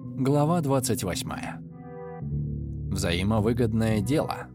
Глава 28. Взаимовыгодное дело.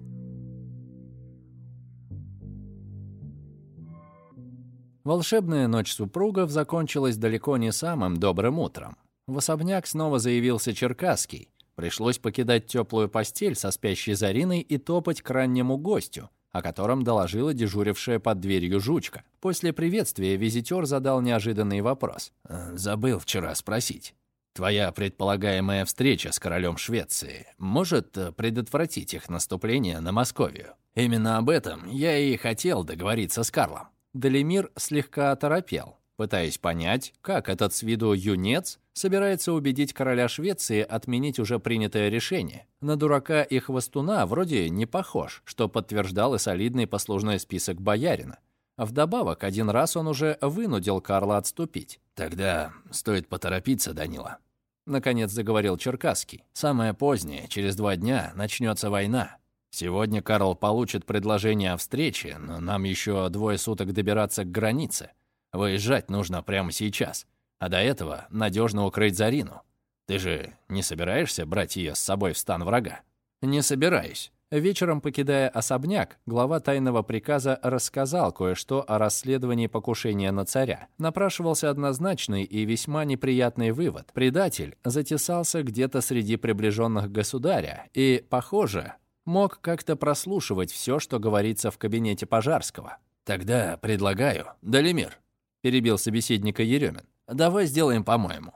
Волшебная ночь супругов закончилась далеко не самым добрым утром. В особняк снова заявился Черкасский. Пришлось покидать теплую постель со спящей Зариной и топать к раннему гостю, о котором доложила дежурившая под дверью жучка. После приветствия визитер задал неожиданный вопрос. «Э, «Забыл вчера спросить. Твоя предполагаемая встреча с королем Швеции может э, предотвратить их наступление на Московию? Именно об этом я и хотел договориться с Карлом». Далимир слегка оторопел, пытаясь понять, как этот с виду юнец собирается убедить короля Швеции отменить уже принятое решение. На дурака и хвостуна вроде не похож, что подтверждал и солидный послужной список боярина. Вдобавок, один раз он уже вынудил Карла отступить. «Тогда стоит поторопиться, Данила», — наконец заговорил Черкасский. «Самое позднее, через два дня, начнется война. Сегодня Карл получит предложение о встрече, но нам еще двое суток добираться к границе. Выезжать нужно прямо сейчас, а до этого надежно укрыть Зарину. Ты же не собираешься брать ее с собой в стан врага? Не собираюсь. Вечером, покидая особняк, глава тайного приказа рассказал кое-что о расследовании покушения на царя. Напрашивался однозначный и весьма неприятный вывод. Предатель затесался где-то среди приближенных государя и, похоже, мог как-то прослушивать все, что говорится в кабинете Пожарского. «Тогда предлагаю, Далимир», — перебил собеседника Еремин, — «давай сделаем по-моему».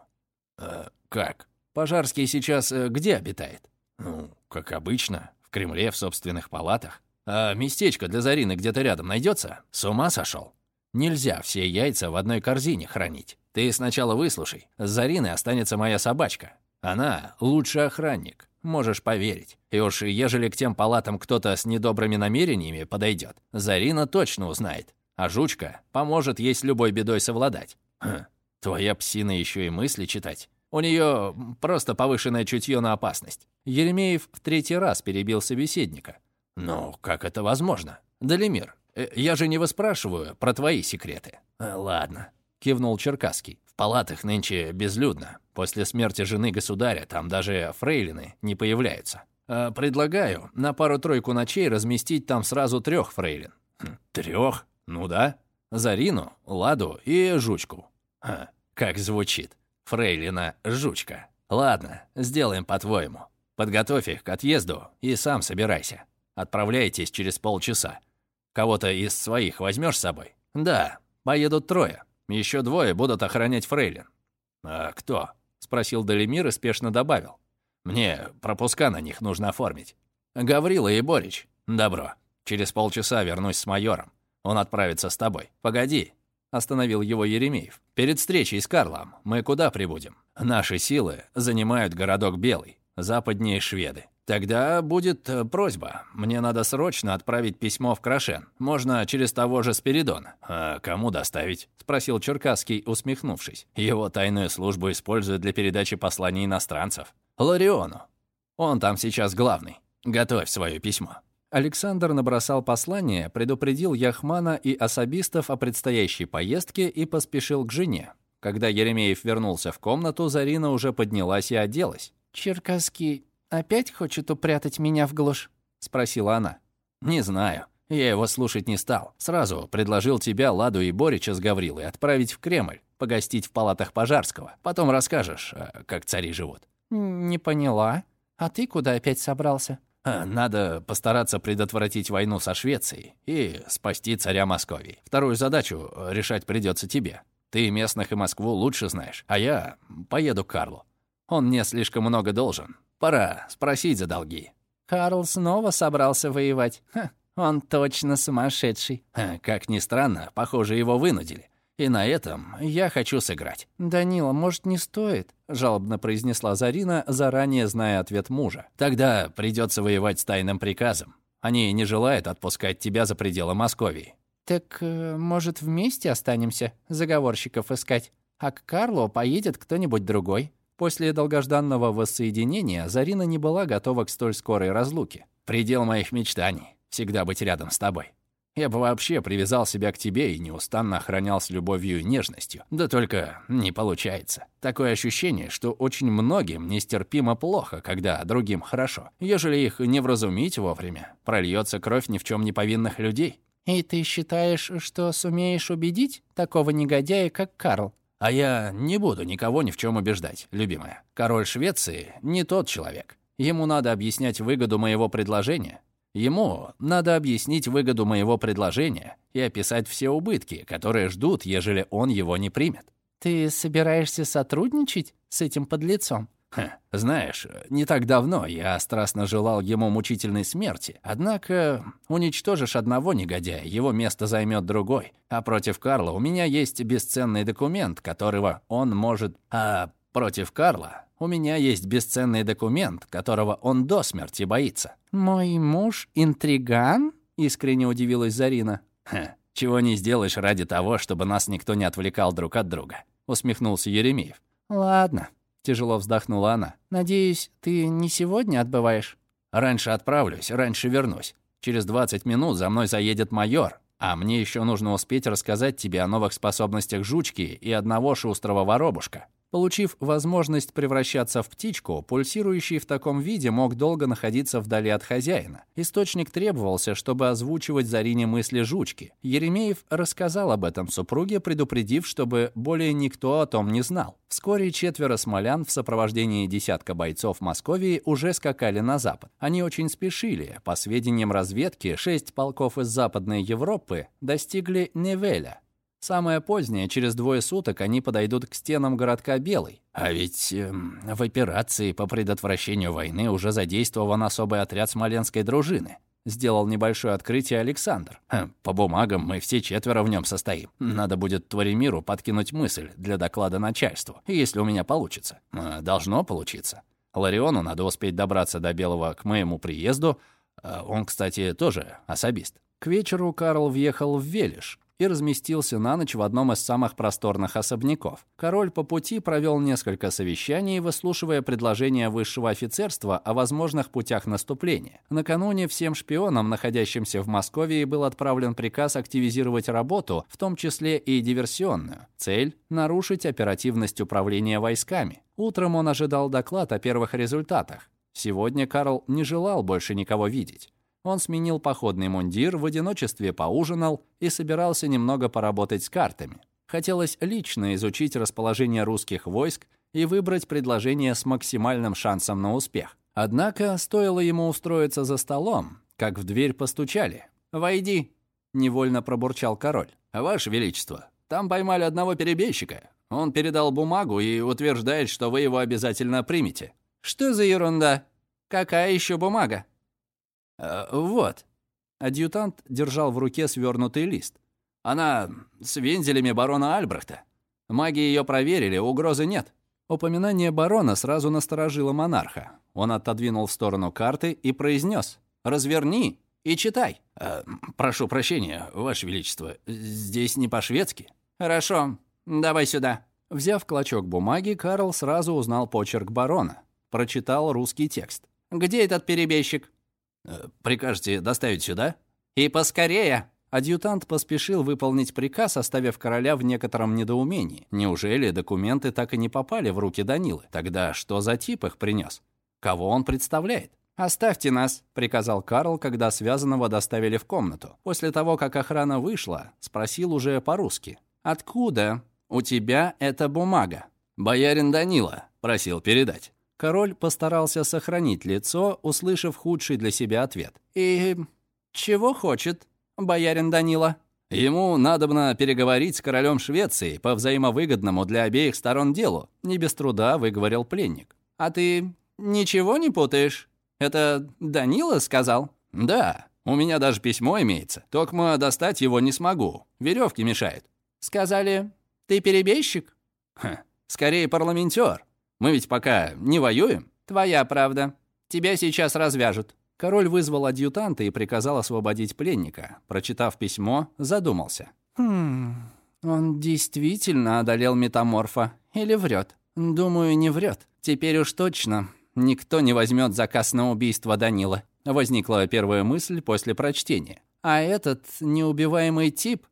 «Э, «Как? Пожарский сейчас э, где обитает?» «Ну, как обычно, в Кремле, в собственных палатах. А местечко для Зарины где-то рядом найдется? С ума сошел? Нельзя все яйца в одной корзине хранить. Ты сначала выслушай. С Зариной останется моя собачка. Она лучший охранник, можешь поверить. И уж ежели к тем палатам кто-то с недобрыми намерениями подойдет, Зарина точно узнает. А жучка поможет ей с любой бедой совладать. Хм, твоя псина еще и мысли читать. У нее просто повышенное чутье на опасность. Еремеев в третий раз перебил собеседника. «Ну, как это возможно? Далимир, э, я же не выспрашиваю про твои секреты». «Э, «Ладно», — кивнул Черкасский. «В палатах нынче безлюдно. После смерти жены государя там даже фрейлины не появляются. Э, предлагаю на пару-тройку ночей разместить там сразу трех фрейлин». Хм, «Трех? Ну да. Зарину, Ладу и Жучку». «Как звучит. Фрейлина Жучка. Ладно, сделаем по-твоему. Подготовь их к отъезду и сам собирайся. Отправляйтесь через полчаса. Кого-то из своих возьмешь с собой? Да, поедут трое. Еще двое будут охранять Фрейлин. А кто? Спросил Далимир и спешно добавил. Мне пропуска на них нужно оформить. Гаврила и Борич. Добро. Через полчаса вернусь с майором. Он отправится с тобой. Погоди, Остановил его Еремеев. «Перед встречей с Карлом мы куда прибудем? Наши силы занимают городок Белый, западнее шведы. Тогда будет э, просьба. Мне надо срочно отправить письмо в Крашен. Можно через того же Спиридона. А кому доставить? Спросил Черкасский, усмехнувшись. Его тайную службу используют для передачи посланий иностранцев. Лариону. Он там сейчас главный. Готовь свое письмо. Александр набросал послание, предупредил Яхмана и особистов о предстоящей поездке и поспешил к жене. Когда Еремеев вернулся в комнату, Зарина уже поднялась и оделась. «Черкасский опять хочет упрятать меня в глушь?» — спросила она. «Не знаю. Я его слушать не стал. Сразу предложил тебя, Ладу и Борича с Гаврилой отправить в Кремль, погостить в палатах Пожарского. Потом расскажешь, а, как цари живут». «Не поняла. А ты куда опять собрался?» Надо постараться предотвратить войну со Швецией и спасти царя Московии. Вторую задачу решать придется тебе. Ты местных и Москву лучше знаешь, а я поеду к Карлу. Он мне слишком много должен. Пора спросить за долги». Карл снова собрался воевать. Ха, он точно сумасшедший. Как ни странно, похоже, его вынудили. И на этом я хочу сыграть». «Данила, может, не стоит?» – жалобно произнесла Зарина, заранее зная ответ мужа. «Тогда придется воевать с тайным приказом. Они не желают отпускать тебя за пределы Московии». «Так, э, может, вместе останемся заговорщиков искать, а к Карлу поедет кто-нибудь другой?» После долгожданного воссоединения Зарина не была готова к столь скорой разлуке. «Предел моих мечтаний – всегда быть рядом с тобой. Я бы вообще привязал себя к тебе и неустанно охранял с любовью и нежностью. Да только не получается. Такое ощущение, что очень многим нестерпимо плохо, когда другим хорошо. Ежели их не вразумить вовремя, прольется кровь ни в чем не повинных людей. «И ты считаешь, что сумеешь убедить такого негодяя, как Карл?» «А я не буду никого ни в чем убеждать, любимая. Король Швеции не тот человек. Ему надо объяснять выгоду моего предложения, Ему надо объяснить выгоду моего предложения и описать все убытки, которые ждут, ежели он его не примет. Ты собираешься сотрудничать с этим подлецом? Ха, знаешь, не так давно я страстно желал ему мучительной смерти. Однако уничтожишь одного негодяя, его место займет другой. А против Карла у меня есть бесценный документ, которого он может... А против Карла у меня есть бесценный документ, которого он до смерти боится». «Мой муж интриган?» — искренне удивилась Зарина. «Ха, чего не сделаешь ради того, чтобы нас никто не отвлекал друг от друга», — усмехнулся Еремеев. «Ладно», — тяжело вздохнула она. «Надеюсь, ты не сегодня отбываешь?» «Раньше отправлюсь, раньше вернусь. Через 20 минут за мной заедет майор, а мне еще нужно успеть рассказать тебе о новых способностях жучки и одного шустрого воробушка. Получив возможность превращаться в птичку, пульсирующий в таком виде мог долго находиться вдали от хозяина. Источник требовался, чтобы озвучивать Зарине мысли жучки. Еремеев рассказал об этом супруге, предупредив, чтобы более никто о том не знал. Вскоре четверо смолян в сопровождении десятка бойцов Московии уже скакали на запад. Они очень спешили. По сведениям разведки, шесть полков из Западной Европы достигли Невеля, Самое позднее, через двое суток, они подойдут к стенам городка Белый. А ведь э, в операции по предотвращению войны уже задействован особый отряд смоленской дружины. Сделал небольшое открытие Александр. Хм, по бумагам мы все четверо в нем состоим. Надо будет Творимиру подкинуть мысль для доклада начальству, если у меня получится. Э, должно получиться. Лариону надо успеть добраться до Белого к моему приезду. Э, он, кстати, тоже особист. К вечеру Карл въехал в Велиш, и разместился на ночь в одном из самых просторных особняков. Король по пути провел несколько совещаний, выслушивая предложения высшего офицерства о возможных путях наступления. Накануне всем шпионам, находящимся в Москве, был отправлен приказ активизировать работу, в том числе и диверсионную. Цель – нарушить оперативность управления войсками. Утром он ожидал доклад о первых результатах. Сегодня Карл не желал больше никого видеть. Он сменил походный мундир, в одиночестве поужинал и собирался немного поработать с картами. Хотелось лично изучить расположение русских войск и выбрать предложение с максимальным шансом на успех. Однако стоило ему устроиться за столом, как в дверь постучали. «Войди», — невольно пробурчал король. «Ваше Величество, там поймали одного перебежчика. Он передал бумагу и утверждает, что вы его обязательно примете». «Что за ерунда? Какая еще бумага?» Э, «Вот». Адъютант держал в руке свернутый лист. «Она с вензелями барона Альбрехта. Маги ее проверили, угрозы нет». Упоминание барона сразу насторожило монарха. Он отодвинул в сторону карты и произнес «Разверни и читай». «Э, «Прошу прощения, Ваше Величество, здесь не по-шведски». «Хорошо, давай сюда». Взяв клочок бумаги, Карл сразу узнал почерк барона. Прочитал русский текст. «Где этот перебежчик?» Э, «Прикажете доставить сюда?» «И поскорее!» Адъютант поспешил выполнить приказ, оставив короля в некотором недоумении. Неужели документы так и не попали в руки Данилы? Тогда что за тип их принес? Кого он представляет? «Оставьте нас», — приказал Карл, когда связанного доставили в комнату. После того, как охрана вышла, спросил уже по-русски. «Откуда у тебя эта бумага?» «Боярин Данила», — просил передать. Король постарался сохранить лицо, услышав худший для себя ответ. «И чего хочет боярин Данила?» Ему надобно переговорить с королем Швеции по взаимовыгодному для обеих сторон делу, не без труда выговорил пленник. А ты ничего не путаешь? Это Данила сказал? Да, у меня даже письмо имеется. Только достать его не смогу. Веревки мешают. Сказали, ты перебежчик? Ха, скорее парламентер. Мы ведь пока не воюем». «Твоя правда. Тебя сейчас развяжут». Король вызвал адъютанта и приказал освободить пленника. Прочитав письмо, задумался. «Хм, он действительно одолел метаморфа. Или врет? Думаю, не врет. Теперь уж точно никто не возьмет заказ на убийство Данила». Возникла первая мысль после прочтения. А этот неубиваемый тип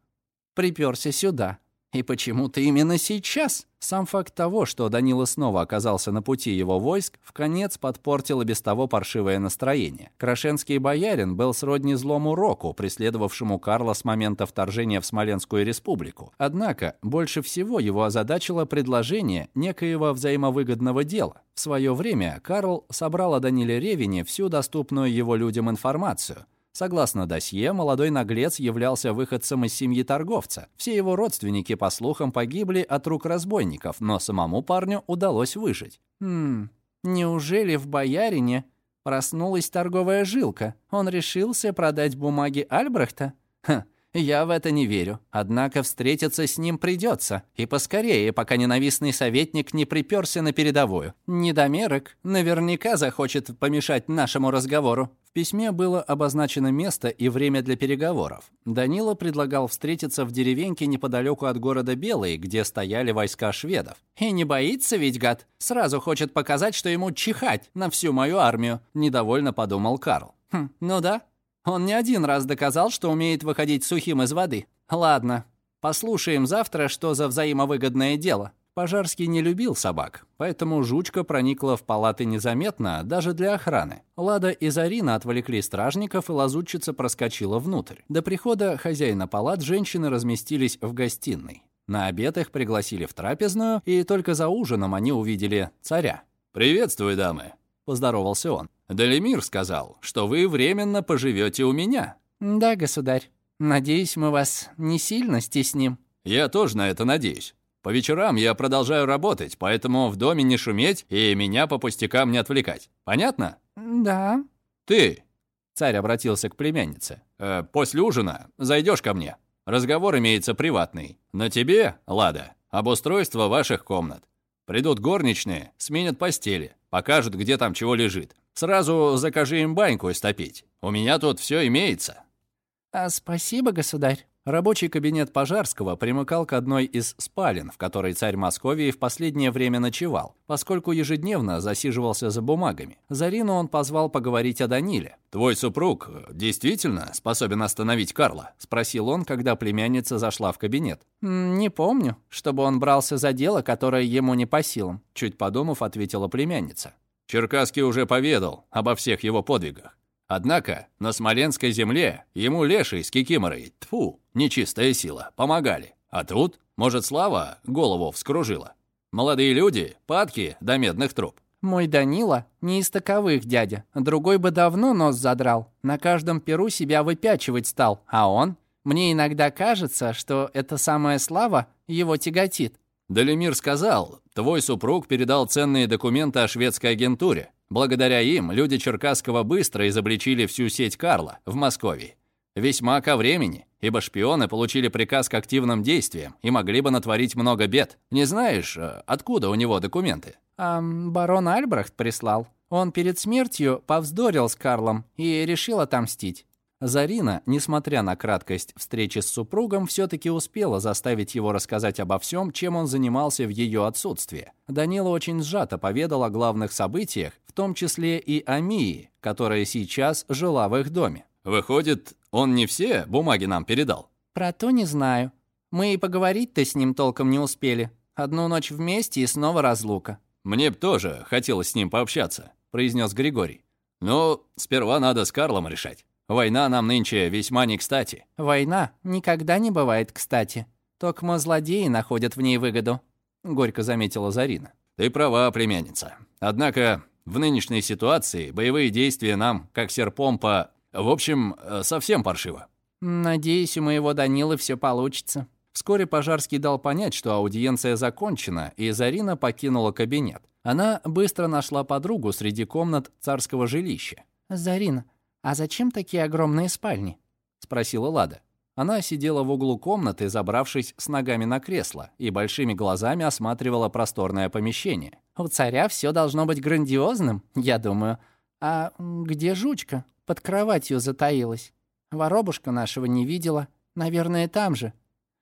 приперся сюда. И почему-то именно сейчас. Сам факт того, что Данила снова оказался на пути его войск, в конец подпортил и без того паршивое настроение. Крашенский боярин был сродни злому року, преследовавшему Карла с момента вторжения в Смоленскую республику. Однако, больше всего его озадачило предложение некоего взаимовыгодного дела. В свое время Карл собрал о Даниле Ревине всю доступную его людям информацию – Согласно досье, молодой наглец являлся выходцем из семьи торговца. Все его родственники, по слухам, погибли от рук разбойников, но самому парню удалось выжить. Хм, неужели в боярине проснулась торговая жилка? Он решился продать бумаги Альбрехта? Ха, я в это не верю. Однако встретиться с ним придется. И поскорее, пока ненавистный советник не приперся на передовую. Недомерок наверняка захочет помешать нашему разговору письме было обозначено место и время для переговоров. Данила предлагал встретиться в деревеньке неподалеку от города Белый, где стояли войска шведов. «И не боится ведь, гад? Сразу хочет показать, что ему чихать на всю мою армию», — недовольно подумал Карл. «Хм, ну да, он не один раз доказал, что умеет выходить сухим из воды. Ладно, послушаем завтра, что за взаимовыгодное дело». Пожарский не любил собак, поэтому жучка проникла в палаты незаметно даже для охраны. Лада и Зарина отвлекли стражников, и лазутчица проскочила внутрь. До прихода хозяина палат женщины разместились в гостиной. На обед их пригласили в трапезную, и только за ужином они увидели царя. «Приветствую, дамы», — поздоровался он. «Далимир сказал, что вы временно поживете у меня». «Да, государь. Надеюсь, мы вас не сильно стесним». «Я тоже на это надеюсь. По вечерам я продолжаю работать, поэтому в доме не шуметь и меня по пустякам не отвлекать. Понятно? Да. Ты, царь обратился к племяннице, э, после ужина зайдешь ко мне. Разговор имеется приватный. На тебе, Лада, обустройство ваших комнат. Придут горничные, сменят постели, покажут, где там чего лежит. Сразу закажи им баньку истопить. У меня тут все имеется. А спасибо, государь. Рабочий кабинет Пожарского примыкал к одной из спален, в которой царь Московии в последнее время ночевал, поскольку ежедневно засиживался за бумагами. Зарину он позвал поговорить о Даниле. «Твой супруг действительно способен остановить Карла?» – спросил он, когда племянница зашла в кабинет. «Не помню, чтобы он брался за дело, которое ему не по силам», – чуть подумав, ответила племянница. Черкасский уже поведал обо всех его подвигах. Однако на Смоленской земле ему леший с кикиморой, тфу, нечистая сила, помогали. А тут, может, слава голову вскружила. Молодые люди, падки до медных труб. Мой Данила не из таковых, дядя. Другой бы давно нос задрал. На каждом перу себя выпячивать стал. А он? Мне иногда кажется, что эта самая слава его тяготит. Далимир сказал, твой супруг передал ценные документы о шведской агентуре. Благодаря им люди Черкасского быстро изобличили всю сеть Карла в Москве. Весьма ко времени, ибо шпионы получили приказ к активным действиям и могли бы натворить много бед. Не знаешь, э, откуда у него документы? А, барон Альбрехт прислал. Он перед смертью повздорил с Карлом и решил отомстить. Зарина, несмотря на краткость встречи с супругом, все-таки успела заставить его рассказать обо всем, чем он занимался в ее отсутствие. Данила очень сжато поведал о главных событиях, в том числе и о Мии, которая сейчас жила в их доме. «Выходит, он не все бумаги нам передал?» «Про то не знаю. Мы и поговорить-то с ним толком не успели. Одну ночь вместе и снова разлука». «Мне б тоже хотелось с ним пообщаться», — произнес Григорий. «Но сперва надо с Карлом решать». Война нам нынче весьма не кстати». «Война никогда не бывает кстати. Только злодеи находят в ней выгоду», — горько заметила Зарина. «Ты права, племянница. Однако в нынешней ситуации боевые действия нам, как серпом по... В общем, э, совсем паршиво». «Надеюсь, у моего Данилы все получится». Вскоре Пожарский дал понять, что аудиенция закончена, и Зарина покинула кабинет. Она быстро нашла подругу среди комнат царского жилища. «Зарина, «А зачем такие огромные спальни?» — спросила Лада. Она сидела в углу комнаты, забравшись с ногами на кресло, и большими глазами осматривала просторное помещение. «У царя все должно быть грандиозным, я думаю. А где жучка? Под кроватью затаилась. Воробушка нашего не видела. Наверное, там же.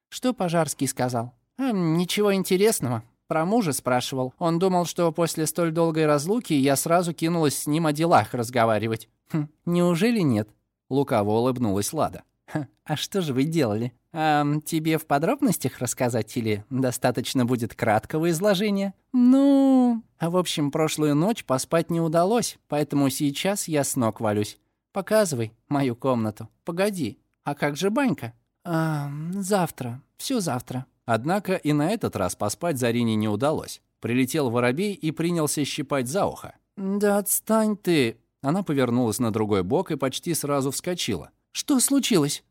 Что Пожарский сказал? А, ничего интересного. Про мужа спрашивал. Он думал, что после столь долгой разлуки я сразу кинулась с ним о делах разговаривать. Хм, неужели нет? Лукаво улыбнулась Лада. а что же вы делали? А, тебе в подробностях рассказать или достаточно будет краткого изложения? Ну, а в общем, прошлую ночь поспать не удалось, поэтому сейчас я с ног валюсь. Показывай мою комнату. Погоди, а как же банька? А, завтра, все завтра. Однако и на этот раз поспать Зарине не удалось. Прилетел воробей и принялся щипать за ухо. «Да отстань ты!» Она повернулась на другой бок и почти сразу вскочила. «Что случилось?»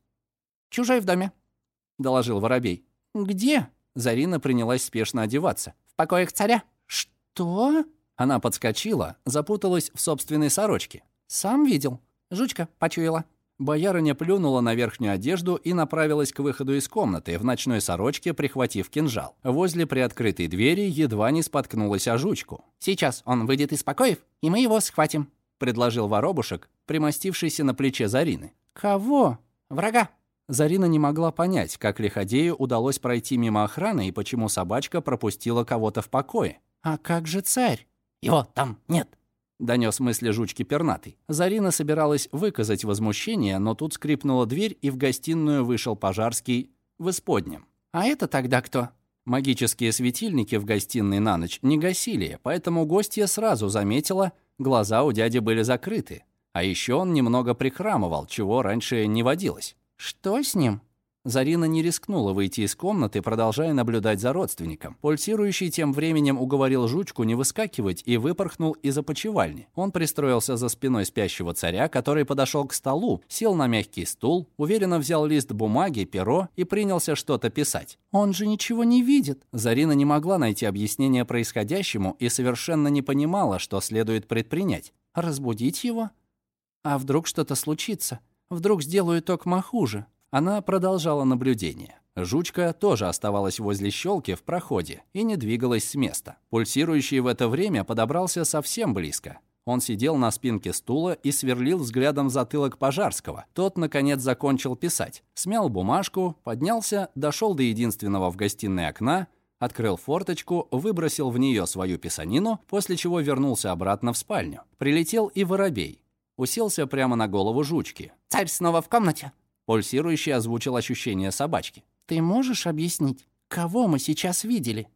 «Чужой в доме», — доложил воробей. «Где?» Зарина принялась спешно одеваться. «В покоях царя». «Что?» Она подскочила, запуталась в собственной сорочке. «Сам видел?» Жучка почуяла. Боярыня плюнула на верхнюю одежду и направилась к выходу из комнаты, в ночной сорочке прихватив кинжал. Возле приоткрытой двери едва не споткнулась о жучку. «Сейчас он выйдет из покоев, и мы его схватим», — предложил воробушек, примостившийся на плече Зарины. «Кого?» «Врага». Зарина не могла понять, как Лиходею удалось пройти мимо охраны и почему собачка пропустила кого-то в покое. «А как же царь?» «Его там нет», донес мысли жучки пернатый. Зарина собиралась выказать возмущение, но тут скрипнула дверь, и в гостиную вышел Пожарский в исподнем. «А это тогда кто?» Магические светильники в гостиной на ночь не гасили, поэтому гостья сразу заметила, глаза у дяди были закрыты. А еще он немного прихрамывал, чего раньше не водилось. «Что с ним?» Зарина не рискнула выйти из комнаты, продолжая наблюдать за родственником. Пульсирующий тем временем уговорил жучку не выскакивать и выпорхнул из опочивальни. Он пристроился за спиной спящего царя, который подошел к столу, сел на мягкий стул, уверенно взял лист бумаги, перо и принялся что-то писать. «Он же ничего не видит!» Зарина не могла найти объяснение происходящему и совершенно не понимала, что следует предпринять. «Разбудить его? А вдруг что-то случится? Вдруг сделаю токма хуже?» Она продолжала наблюдение. Жучка тоже оставалась возле щелки в проходе и не двигалась с места. Пульсирующий в это время подобрался совсем близко. Он сидел на спинке стула и сверлил взглядом затылок Пожарского. Тот, наконец, закончил писать. Смял бумажку, поднялся, дошел до единственного в гостиной окна, открыл форточку, выбросил в нее свою писанину, после чего вернулся обратно в спальню. Прилетел и воробей. Уселся прямо на голову жучки. «Царь снова в комнате?» Пульсирующий озвучил ощущение собачки. «Ты можешь объяснить, кого мы сейчас видели?»